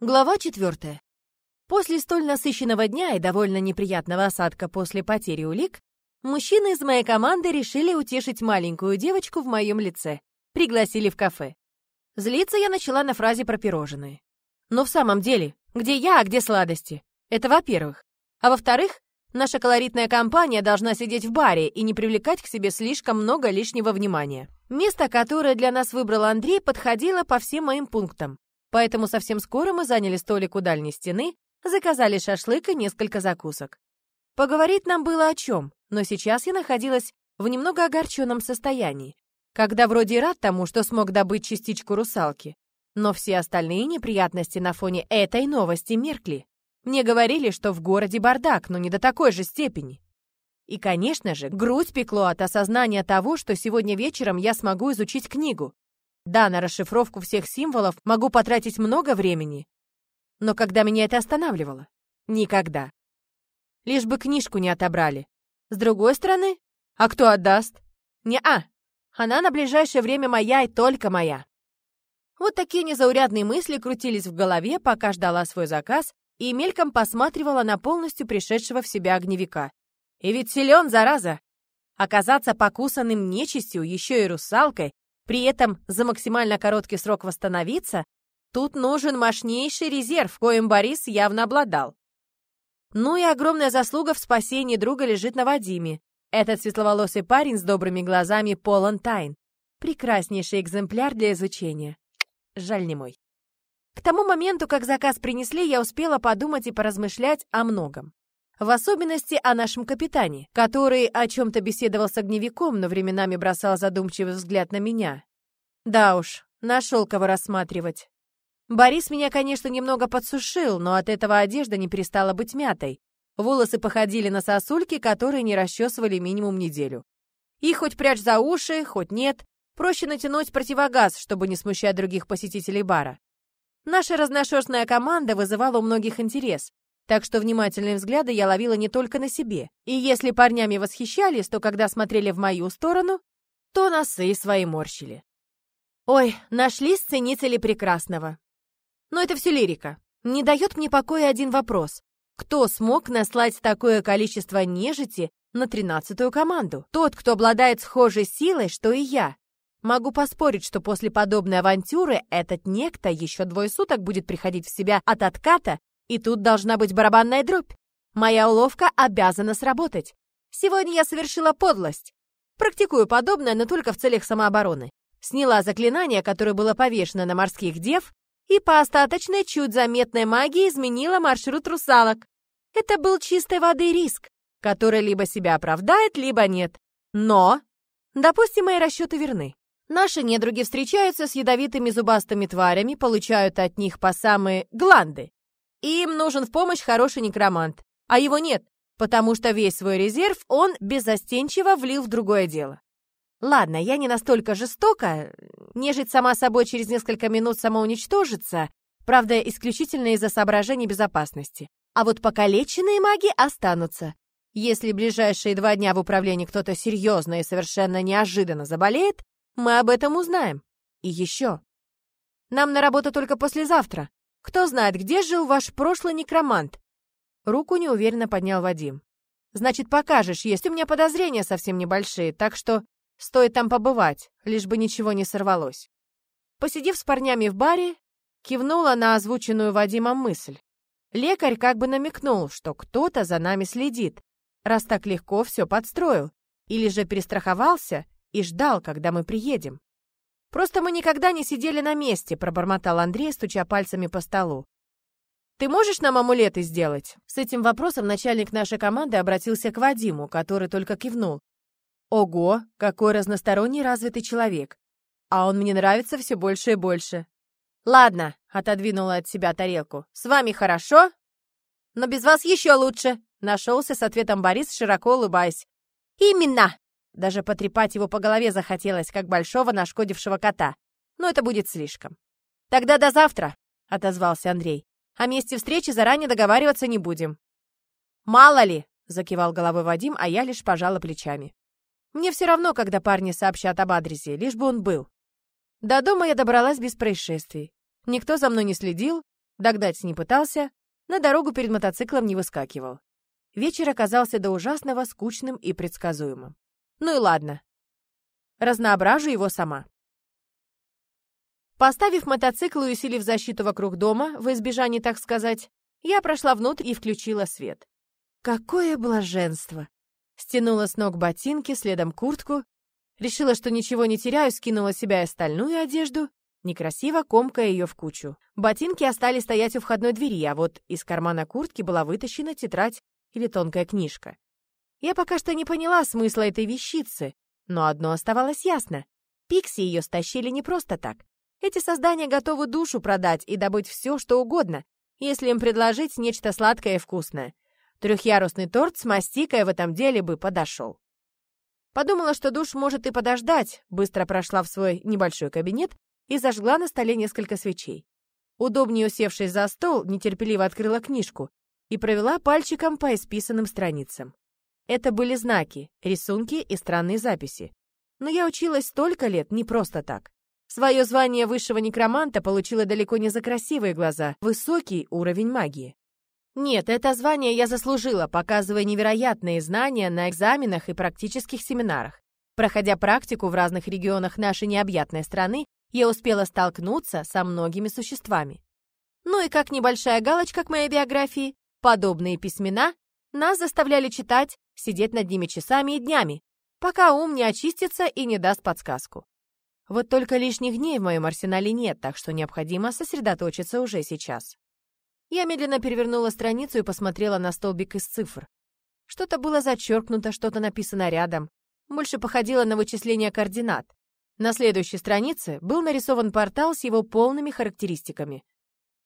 Глава четвертая. После столь насыщенного дня и довольно неприятного осадка после потери улик, мужчины из моей команды решили утешить маленькую девочку в моем лице. Пригласили в кафе. Злиться я начала на фразе про пирожные. Но в самом деле, где я, а где сладости? Это во-первых. А во-вторых, наша колоритная компания должна сидеть в баре и не привлекать к себе слишком много лишнего внимания. Место, которое для нас выбрал Андрей, подходило по всем моим пунктам. Поэтому совсем скоро мы заняли столик у дальней стены, заказали шашлык и несколько закусок. Поговорить нам было о чем, но сейчас я находилась в немного огорченном состоянии, когда вроде рад тому, что смог добыть частичку русалки. Но все остальные неприятности на фоне этой новости меркли. Мне говорили, что в городе бардак, но не до такой же степени. И, конечно же, грудь пекло от осознания того, что сегодня вечером я смогу изучить книгу, да, на расшифровку всех символов могу потратить много времени. Но когда меня это останавливало? Никогда. Лишь бы книжку не отобрали. С другой стороны, а кто отдаст? Не-а. Она на ближайшее время моя и только моя. Вот такие незаурядные мысли крутились в голове, пока ждала свой заказ и мельком посматривала на полностью пришедшего в себя огневика. И ведь силен, зараза! Оказаться покусанным нечистью, еще и русалкой, при этом за максимально короткий срок восстановиться, тут нужен мощнейший резерв, коим Борис явно обладал. Ну и огромная заслуга в спасении друга лежит на Вадиме. Этот светловолосый парень с добрыми глазами полон тайн. Прекраснейший экземпляр для изучения. Жаль не мой. К тому моменту, как заказ принесли, я успела подумать и поразмышлять о многом. В особенности о нашем капитане, который о чем-то беседовал с огневиком, но временами бросал задумчивый взгляд на меня. Да уж, нашел кого рассматривать. Борис меня, конечно, немного подсушил, но от этого одежда не перестала быть мятой. Волосы походили на сосульки, которые не расчесывали минимум неделю. И хоть прячь за уши, хоть нет, проще натянуть противогаз, чтобы не смущать других посетителей бара. Наша разношерстная команда вызывала у многих интерес, так что внимательные взгляды я ловила не только на себе. И если парнями восхищались, то когда смотрели в мою сторону, то носы свои морщили. Ой, нашлись ценители прекрасного. Но это все лирика. Не дает мне покоя один вопрос. Кто смог наслать такое количество нежити на тринадцатую команду? Тот, кто обладает схожей силой, что и я. Могу поспорить, что после подобной авантюры этот некто еще двое суток будет приходить в себя от отката и тут должна быть барабанная дробь. Моя уловка обязана сработать. Сегодня я совершила подлость. Практикую подобное, но только в целях самообороны. Сняла заклинание, которое было повешено на морских дев, и по остаточной, чуть заметной магии изменила маршрут русалок. Это был чистой воды риск, который либо себя оправдает, либо нет. Но, допустим, мои расчеты верны. Наши недруги встречаются с ядовитыми зубастыми тварями, получают от них по самые гланды. Им нужен в помощь хороший некромант, а его нет, потому что весь свой резерв он беззастенчиво влил в другое дело. Ладно, я не настолько жестока, нежить сама собой через несколько минут самоуничтожится, правда, исключительно из-за соображений безопасности. А вот покалеченные маги останутся. Если ближайшие два дня в управлении кто-то серьезно и совершенно неожиданно заболеет, мы об этом узнаем. И еще. Нам на работу только послезавтра, кто знает, где жил ваш прошлый некромант?» Руку неуверенно поднял Вадим. «Значит, покажешь, есть у меня подозрения совсем небольшие, так что стоит там побывать, лишь бы ничего не сорвалось». Посидев с парнями в баре, кивнула на озвученную Вадимом мысль. Лекарь как бы намекнул, что кто-то за нами следит, раз так легко все подстроил, или же перестраховался и ждал, когда мы приедем. Просто мы никогда не сидели на месте», — пробормотал Андрей, стуча пальцами по столу. «Ты можешь нам амулеты сделать?» С этим вопросом начальник нашей команды обратился к Вадиму, который только кивнул. «Ого, какой разносторонний развитый человек! А он мне нравится все больше и больше». «Ладно», — отодвинула от себя тарелку, — «с вами хорошо?» «Но без вас еще лучше», — нашелся с ответом Борис, широко улыбаясь. «Именно!» Даже потрепать его по голове захотелось, как большого нашкодившего кота. Но это будет слишком. «Тогда до завтра», — отозвался Андрей. «О месте встречи заранее договариваться не будем». «Мало ли», — закивал головой Вадим, а я лишь пожала плечами. «Мне все равно, когда парни сообщат об адресе, лишь бы он был». До дома я добралась без происшествий. Никто за мной не следил, Догнать не пытался, на дорогу перед мотоциклом не выскакивал. Вечер оказался до ужасного скучным и предсказуемым. Ну и ладно. Разноображу его сама. Поставив мотоцикл и усилив защиту вокруг дома, в избежании, так сказать, я прошла внутрь и включила свет. Какое блаженство! Стянула с ног ботинки, следом куртку. Решила, что ничего не теряю, скинула себя и остальную одежду, некрасиво комкая ее в кучу. Ботинки остались стоять у входной двери, а вот из кармана куртки была вытащена тетрадь или тонкая книжка. Я пока что не поняла смысла этой вещицы, но одно оставалось ясно. Пикси ее стащили не просто так. Эти создания готовы душу продать и добыть все, что угодно, если им предложить нечто сладкое и вкусное. Трехъярусный торт с мастикой в этом деле бы подошел. Подумала, что душ может и подождать, быстро прошла в свой небольшой кабинет и зажгла на столе несколько свечей. Удобнее усевшись за стол, нетерпеливо открыла книжку и провела пальчиком по исписанным страницам. Это были знаки, рисунки и странные записи. Но я училась столько лет не просто так. Свое звание высшего некроманта получила далеко не за красивые глаза, высокий уровень магии. Нет, это звание я заслужила, показывая невероятные знания на экзаменах и практических семинарах. Проходя практику в разных регионах нашей необъятной страны, я успела столкнуться со многими существами. Ну и как небольшая галочка к моей биографии, подобные письмена нас заставляли читать, сидеть над ними часами и днями, пока ум не очистится и не даст подсказку. Вот только лишних дней в моем арсенале нет, так что необходимо сосредоточиться уже сейчас. Я медленно перевернула страницу и посмотрела на столбик из цифр. Что-то было зачеркнуто, что-то написано рядом. Больше походило на вычисление координат. На следующей странице был нарисован портал с его полными характеристиками.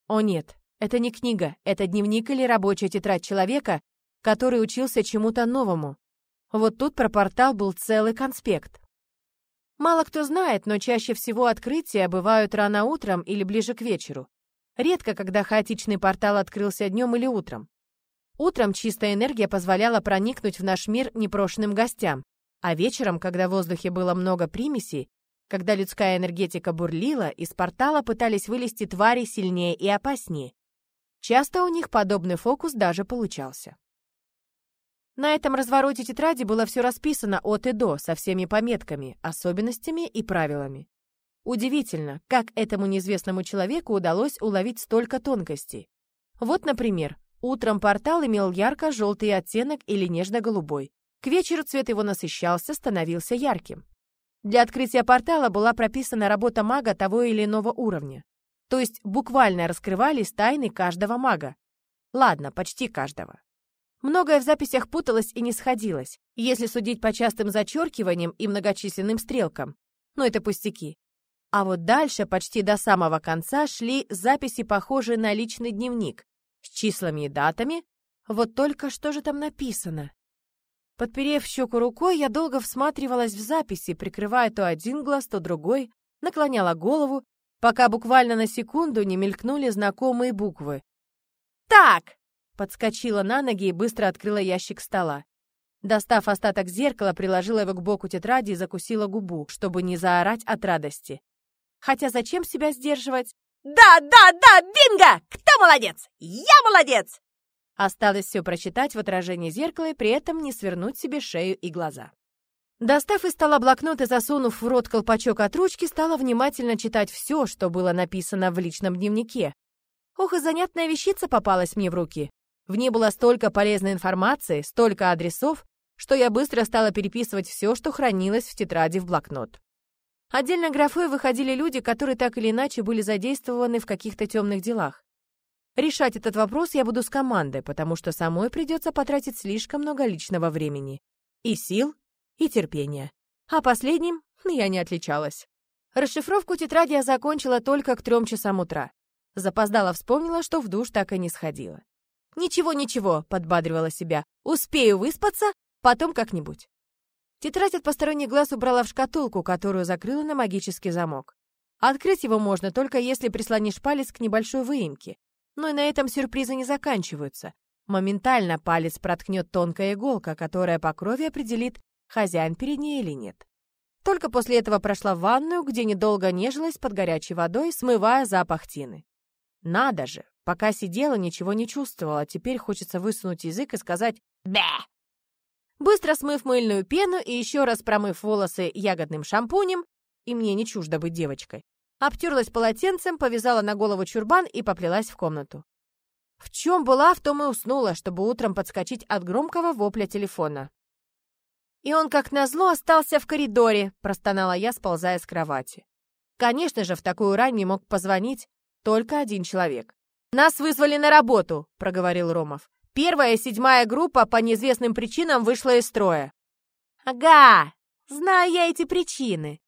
О нет, это не книга, это дневник или рабочая тетрадь человека, который учился чему-то новому. Вот тут про портал был целый конспект. Мало кто знает, но чаще всего открытия бывают рано утром или ближе к вечеру. Редко, когда хаотичный портал открылся днем или утром. Утром чистая энергия позволяла проникнуть в наш мир непрошенным гостям, а вечером, когда в воздухе было много примесей, когда людская энергетика бурлила, из портала пытались вылезти твари сильнее и опаснее. Часто у них подобный фокус даже получался. На этом развороте тетради было все расписано от и до, со всеми пометками, особенностями и правилами. Удивительно, как этому неизвестному человеку удалось уловить столько тонкостей. Вот, например, утром портал имел ярко-желтый оттенок или нежно-голубой. К вечеру цвет его насыщался, становился ярким. Для открытия портала была прописана работа мага того или иного уровня. То есть буквально раскрывались тайны каждого мага. Ладно, почти каждого. Многое в записях путалось и не сходилось, если судить по частым зачеркиваниям и многочисленным стрелкам. Но это пустяки. А вот дальше, почти до самого конца, шли записи, похожие на личный дневник, с числами и датами. Вот только что же там написано? Подперев щеку рукой, я долго всматривалась в записи, прикрывая то один глаз, то другой, наклоняла голову, пока буквально на секунду не мелькнули знакомые буквы. «Так!» — подскочила на ноги и быстро открыла ящик стола. Достав остаток зеркала, приложила его к боку тетради и закусила губу, чтобы не заорать от радости. Хотя зачем себя сдерживать? «Да, да, да, бинго! Кто молодец? Я молодец!» Осталось все прочитать в отражении зеркала и при этом не свернуть себе шею и глаза. Достав из стола блокнот и засунув в рот колпачок от ручки, стала внимательно читать все, что было написано в личном дневнике. Ох, и занятная вещица попалась мне в руки. В ней было столько полезной информации, столько адресов, что я быстро стала переписывать все, что хранилось в тетради в блокнот. Отдельно графой выходили люди, которые так или иначе были задействованы в каких-то темных делах. Решать этот вопрос я буду с командой, потому что самой придется потратить слишком много личного времени. И сил, и терпения. А последним я не отличалась. Расшифровку тетради я закончила только к трем часам утра. Запоздала вспомнила, что в душ так и не сходила. «Ничего-ничего», — подбадривала себя. «Успею выспаться, потом как-нибудь». Тетрадь от посторонних глаз убрала в шкатулку, которую закрыла на магический замок. Открыть его можно только если прислонишь палец к небольшой выемке. Но и на этом сюрпризы не заканчиваются. Моментально палец проткнет тонкая иголка, которая по крови определит, хозяин перед ней или нет. Только после этого прошла в ванную, где недолго нежилась под горячей водой, смывая запах тины. Надо же, Пока сидела, ничего не чувствовала. Теперь хочется высунуть язык и сказать «Бе!». Быстро смыв мыльную пену и еще раз промыв волосы ягодным шампунем, и мне не чуждо быть девочкой, обтерлась полотенцем, повязала на голову чурбан и поплелась в комнату. В чем была, в том и уснула, чтобы утром подскочить от громкого вопля телефона. «И он, как назло, остался в коридоре», — простонала я, сползая с кровати. Конечно же, в такую рань не мог позвонить только один человек. «Нас вызвали на работу», — проговорил Ромов. «Первая и седьмая группа по неизвестным причинам вышла из строя». «Ага, знаю я эти причины».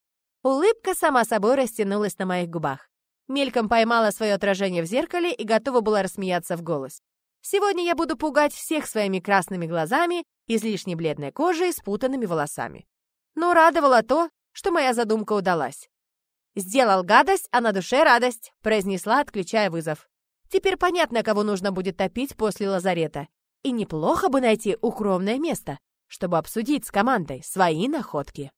Улыбка сама собой растянулась на моих губах. Мельком поймала свое отражение в зеркале и готова была рассмеяться в голос. Сегодня я буду пугать всех своими красными глазами, излишне бледной кожей и спутанными волосами. Но радовало то, что моя задумка удалась. «Сделал гадость, а на душе радость», — произнесла, отключая вызов. «Теперь понятно, кого нужно будет топить после лазарета. И неплохо бы найти укромное место, чтобы обсудить с командой свои находки».